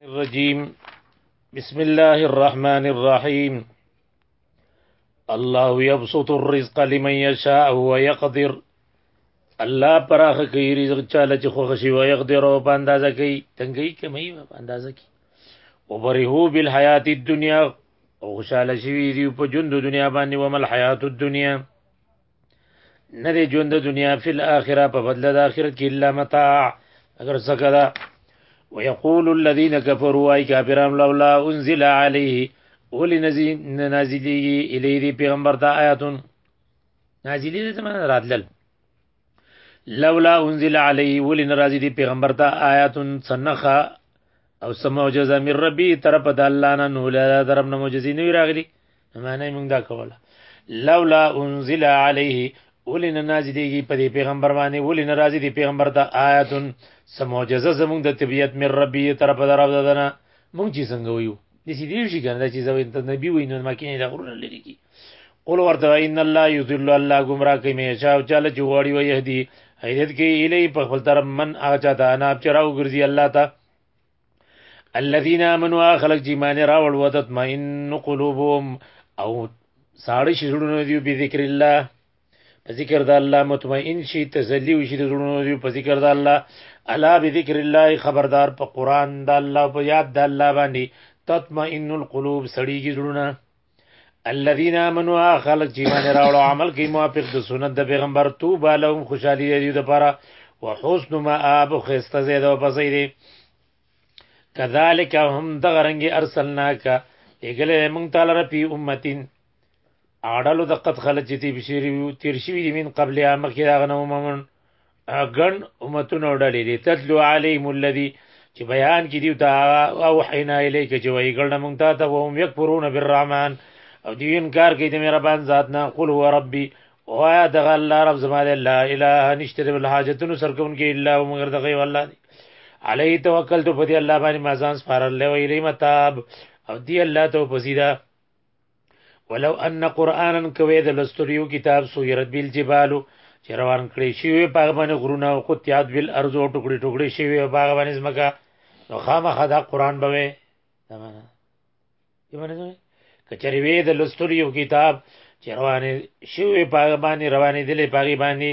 الرجيم بسم الله الرحمن الرحيم الله يبسط الرزق لمن يشاء ويقدر الله پراخ کوي رزق چاله چې خوښ شي او يقدر او په اندازه کوي تنګي کمي په اندازه کوي وبرهو بالحیات الدنیا او خوشاله شوی دی په ژوند دنیا باندې ومل حیات الدنیا نه دی ژوند د دنیا فی الاخره په بدله د آخرت کې الا متاع اگر څه کړه ويقول الذين كفروا اي كافرون لولا انزل عليه ولي نازلي اليه دي پیغمبر ته آیات نازلي دي څه معنا راتلل لولا انزل عليه ولي نازلي دي پیغمبر ته آیات سنخه او سموجزه من ربي طرف د الله نه نو له طرف نه معجزې نه راغلي معنی موږ دا کوله لولا انزل عليه ولن نازلېږي په دې پیغمبر باندې ولن راځي دې پیغمبر ته آیاتن سموجزه زموږ د طبیعت مې ربي طرف درو ددنه موږ چې څنګه ویو د سې دې شي کنه چې زوی ته نبی وي نو مکه نه غرونه لري کی قول ورته ان الله یذل الله گمراه کوي مې شاو چاله چې وړي وي هدي هدایت کې الی په خپل طرف من هغه چاته انا چراو ګرځي الله ته الذين امنوا خلق جی معنی راول ودت ما ان قلوبهم او ساړی شړونو دی په ذکر الله په ذکر د الله مطمئن شي تسلی وشي د زړونو دی په ذکر د الله الا بذکر الله خبردار په قران د الله په یاد د الله باندې تطمئن القلوب سړیږي زړونه الذين امنوا خلق چې ایمان راوړو عمل کوي موافق د سنت د پیغمبر توبه لهم خوشالي دی د پاره وحسن ما اب خسته زید او پسې دی کذالک هم دغه رنګ ارسلناک لګلې مونږ تعالی رپی امتين اړلو د قد خلک چې تیر شوی دی من قبل امخ راغنه ومن ګڼ امتونه او ډلې دي تتلو علیهم الذی چې بیان کې دی تا او حینا الیک چې وایي ګڼ مونږ ته ته وهم یکفرون بالرحمن او دی انکار کوي د مهربان ذات نه قل هو ربي او یا دغه الله رب زما دی لا اله نشته بل حاجتونو سرکون کې الا او مگر دغه والله دی علی توکل تو په دی الله باندې ما ځان سپارل له ویلی متاب او دی الله ته پسیدا ولو ان قرانا کوي د لستر یو کتاب سویرت بیل جبالو چې روان کړی شي وي په باندې غرونه او قطیات بیل ارض او ټوکړي ټوکړي شي وي په باندې زمکا نو خامخا دا قران به وي دا معنا یې باندې کچری وی د لستر یو کتاب چې روان شي وي په باندې روانې دي په باندې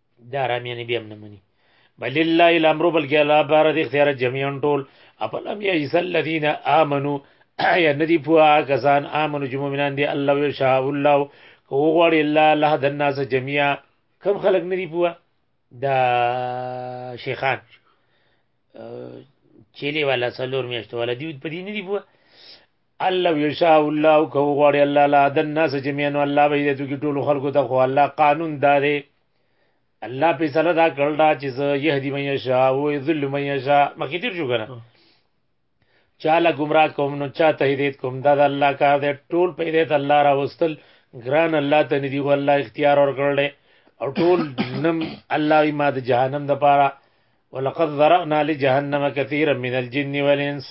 دا رامیانه بیا نه مني بل الله الامر بل کې الله بار د اختیار جميعا ټول افلم یئس الذین آمنو یا ندی پوا کسان آمنو چې مؤمنان دي الله یو شاء الله کو غوړي الله الله د الناس جميعا کم خلق ندی پوا دا شیخان چيلي والا څلور میاشتو والا دی په دې ندی پوا الله وی یشاء الله که وغواړي الله لا د الناس جميعا نو الله به هدایت وکړي ټولو خلکو ته خو الله قانون دا دی الله فیصله دا کړل دا چې زه يهدي من یشاء او یذل من یشاء مخکې تیر شو کنه چاله گمراه کوم نو چا ته هدایت کوم دا د الله کار دی ټول په هدایت الله را وستل ګران الله ته ندی ګو الله اختیار اور کړل او ټول نم الله ما د جهنم د پاره ولقد ذرأنا لجهنم كثيرا من الجن والانس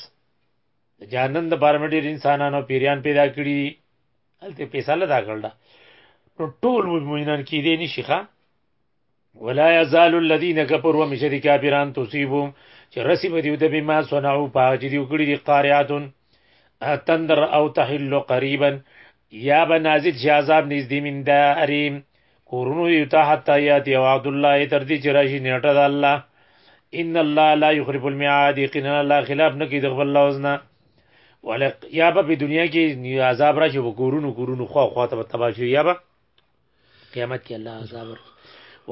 د جهنم د پاره مې ډېر انسانان او پیریان پیدا کړي دي هلته پیسې له دا کړل نو ټول مؤمنان کې دي نشي ښا ولا یزال الذین کفروا مشد کافران تصيبهم چې رسی به دیو د بما صنعوا پاج دیو کړي دي قاریاتن تندر او تحل قریبا یا بنازل شي عذاب نږدې من داریم کورونو یې ته حتی یات یو عبد الله تر دې چې راشي نیټه د الله ان الله لا یخرب الميعاد یقینا الله خلاف نه کوي د خپل لوز نه ولک یا به په دنیا کې عذاب راشي په کورونو کورونو خو خو ته تبا شي یا به قیامت کې الله عذاب ورکړي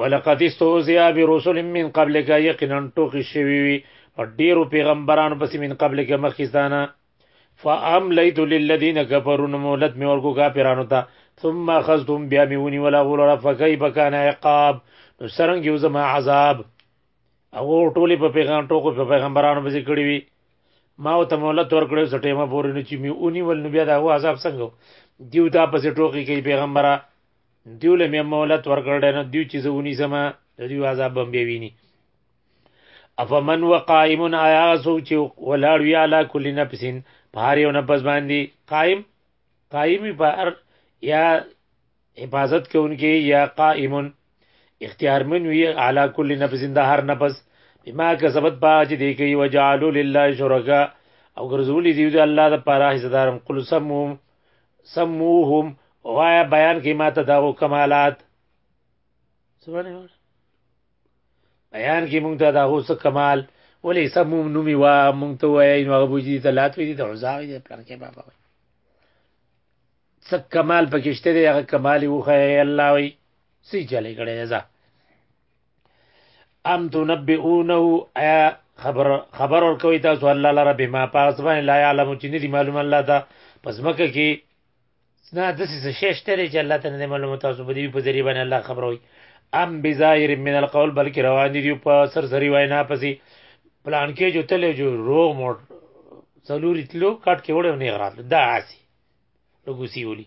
ولقد استهزئ برسل من قبلك یقینا ټوکی شوی وي په ډیرو پیغمبرانو پسې من قبلك مخکې ځانه فاملیت للذین کفروا مولد می ورکو کافرانو ته ثم اخذتم بیا می ونی ولا غولره فکیف کان عقاب نو سرنګ یو زما عذاب هغه ټوله په پیغام ټوکو په پیغمبرانو باندې کړی وی ما او ته مولد ورکړو چې ټیمه پورې نه چې می ونی ول نو بیا دا هو عذاب څنګه دیو دا پسې ټوکی کوي پیغمبره دیو له می مولد ورکړل نه دیو چې زونی زما دیو عذاب بم بیا ویني افمن وقائم آیا سوک چې ولاړ وی علا کل نفس په هر یو نفس باندې قائم قائم په هر یا حفاظت کوونکی یا قائم اختیار من وی علا کل نفس د هر نفس بما کسبت با چې دی کوي وجعلوا لله شرکا او ګرځولې دی د الله د پاره حصدارم قل سمو سموهم وایا بیان کې ماته دا کمالات سبحان الله بیان کې مونږ ته دا غوڅ کمال ولې سم نومي وا مونږ ته وایي نو هغه بوجي ته لات وي دي ته عزاغ دي پلان کې بابا وي څه کمال پکشته دی هغه کمال وخه الله وي سي چلې کړي ځا ام تنبئونه ایا خبر خبر ور کوي تاسو الله لره بما پاس باندې لا علم چې نه دي معلوم الله دا پس مکه کې نه داسې څه شی شته دی چې الله ته نه دی معلومه تاسو به د دوی په ذریعه باندې الله خبروئ ام بظاهر من القول بلکې روان دي دوی په سرسري وینا پسې پلان کې جو تلې جو روغ موټ څلوري تلو کټ کې وړو نه غرات دا هسي لګوسی ولي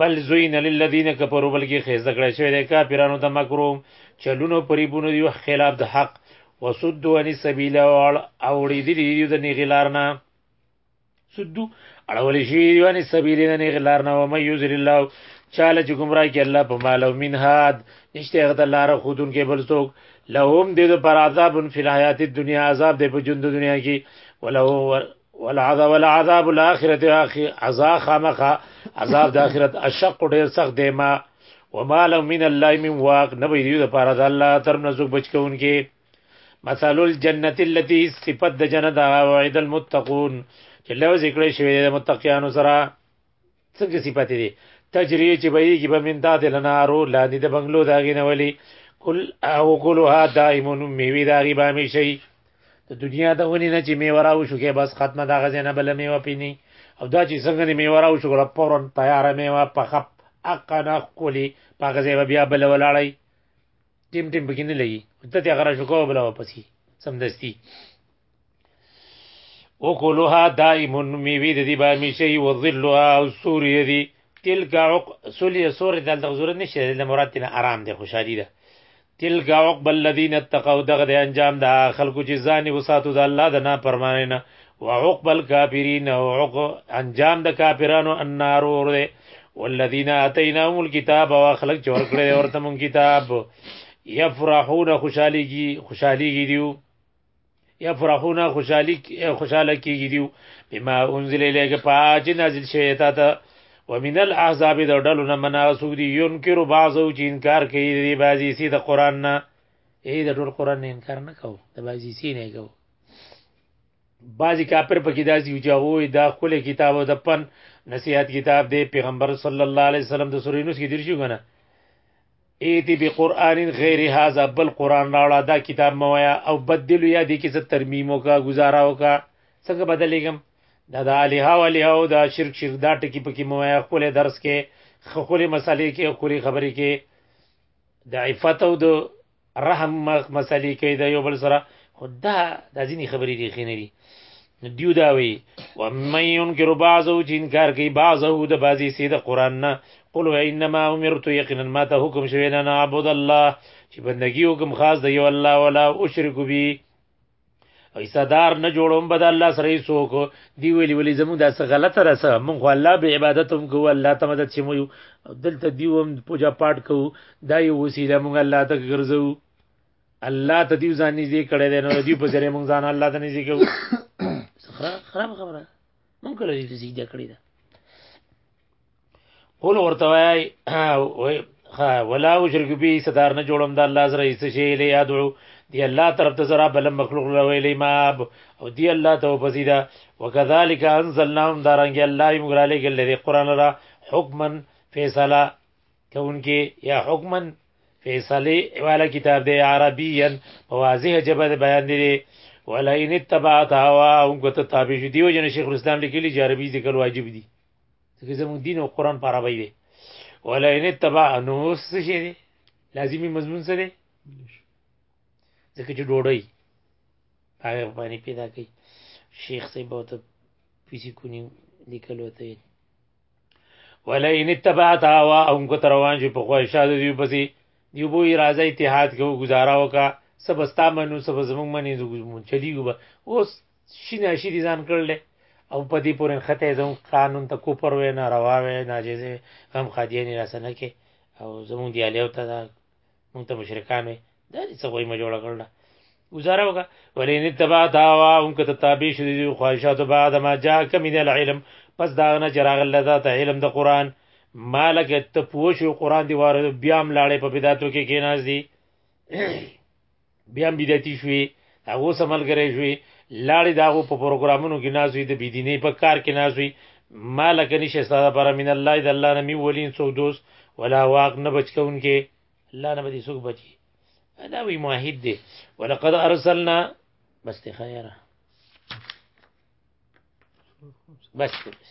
بل زوین للذین کفروا بلکې خیزه کړی شوی دی کافرانو ته مکروم چلونو پریبونو دی خلاف د حق وسدوا عن السبیل او اړې دي د نیغلارنا سدو اړول شي یعنی سبیل نه نه غلار نه و مې یذل الله چاله چې گمراه کې الله په مال او من هاد نشته غته لار خودون کې بل څوک لهم دې پر عذاب فی الحیات الدنیا عذاب دې په ژوند دنیا کې ولو والعذاب والعذاب الاخرته اخی عذاب خامخه عذاب د اخرت اشق ډیر سخت دی ما وما لهم من الله من واق نبی دې پر الله تر نزو بچ کونکي مثال الجنت التي صفت د جنت هغه وعد المتقون چې له ذکر شوی د متقینو سره څنګه صفت دي تجری چې بهږي به من داد لنارو لاندې د بنگلو داګې نه ولي کل او کلها دائمون میوي داګې به می شي د دنیا د ونی نه چې میوه راو شو کې بس ختمه دا غزنه بل میوه پینی او دا چې څنګه میوه راو شو ګره فورا تیار میوه په خپ اقنا کولی په غزه بیا بل ولاړی ټیم ټیم پکې نه لګي ته ته غره شو کوه بلا واپسی سمدستی او کولوها دائم میوی د دې باندې شي او ظلها او سوری دي تلک عق سولی سوری د ضرورت نشته د مراد نه آرام دي خوشحالي ده تلک عقب الذين اتقوا دغه د انجام د خلکو چې ځان وساتو د الله د نه پرمانه وعقب الكافرين وعق انجام د کافرانو النار اور دے والذین اتیناهم الكتاب واخلق چې ورکړې ورته مون کتاب یفرحون خوشالي کی خوشالي کی دیو یفرحون خوشالي خوشاله کیږي دیو بما انزل الیک پاج نازل شوی تا ته ومن الاحزاب د ډلو نه منا سوق دی ينکر بعضو چې انکار کوي دی بعضی سي د قران نه اې د ټول قران نه انکار نه کو د بعضی سي نه کو بعضی کافر پکې داسې یو جوړوي دا خپل کتاب او د پن نصیحت کتاب دی پیغمبر صلی الله علیه وسلم د سورې نوس کې دیر شو کنه ایتی به قران غیر هاذا بل قران راوړه دا کتاب موایا او بدل یا دې کې څه ترمیم وکا گزارا وکا څنګه بدلېږم دا د الها او الها او دا شرک شرک دا ټکی پکې موایا خپل درس کې خپل مسالې کې خپل خبرې کې د عفت او د رحم مسلې کوي د یو بل سره خو دا د ځینې خبرې دي خې نه دي دیو دا وی و من ينكر بعضه چې انکار کوي بعضه د بعضي سي د قران نه قل انما امرت يقينا ما ته حکم شوی نه عبد الله چې بندگی وکم خاص د یو الله ولا اشرک به ایسادار نه جوړوم بد الله سره څوک دی ویلی ویلی زمو دا څه غلطه رسه مونږ الله به عبادت هم کوو الله ته مدد شمو یو دلته دیوم پوجا پاټ کوو دا یو وسیله مونږ الله ته ګرځو الله ته دیو ځان نږدې کړی دی نو دیو په ذریعه مونږ ځان الله ته نږدې کوو خراب خبره مونږ کله دې سجده کړې ده قول ورته وای ولا وشرک به صدر نه جوړم د الله سره هیڅ شی له یادو دی الله طرف ته زرا بل مخلوق له ویلې ما او دی الله ته وبزیدا وکذالک انزلناهم دارنګ الله یې موږ را لګل دی قران را حکما فیصله کوونکې یا حکما فیصله والا کتاب دی عربیا په واضح جبه بیان دی ولئن اتبعت هواهم کته تابع شو دیو جن شیخ الاسلام لیکلی چې عربي ذکر واجب دي ځکه زموږ دین او قران په عربی دی ولا ان تبع نو څه شي دی لازمی مضمون څه دی ځکه چې ډوډۍ هغه باندې پیدا کوي شیخ صاحب او ته پیسې کونی لیکلو ته ولا ان تبعت هوا او کو تروان چې په خواهشات دی پسې یو بو راځي اتحاد کې گزارا وکا سبستا منو سب زمون منی زمون چلیږي اوس شي ناشي دي ځان کړل او په دې پورې خته زموږ قانون ته کوپر وې نه روا وې ناجیز غم قادیانی راسنه کې او زموږ دی الیو ته مونږ ته مشرکان وې دا څه وایي ما جوړ کړل گزاره وکړه ولې نه تبع تا وا هم کته تابع شې دي خواهشات بعد ما جاء کم من العلم پس دا نه چراغ لدا ته علم د قران مالک ته پوښو قران دی واره بیا ملاړې په بدعتو کې کېناز دي بیا هم بدعتي شوې هغو سره ملګری شوې لاړې د هغو په پروګرامونو کې ناست وي د بېدینۍ په کار کې ناست وي ما لکه نشته ستا دپاره من الله د الله نه مي ولي څوک دوست ولا واق نه بچ کوونکی الله نه به دې څوک بچي دا وی موحد دی ولقد ارسلنا بس دی خیره بس دی بس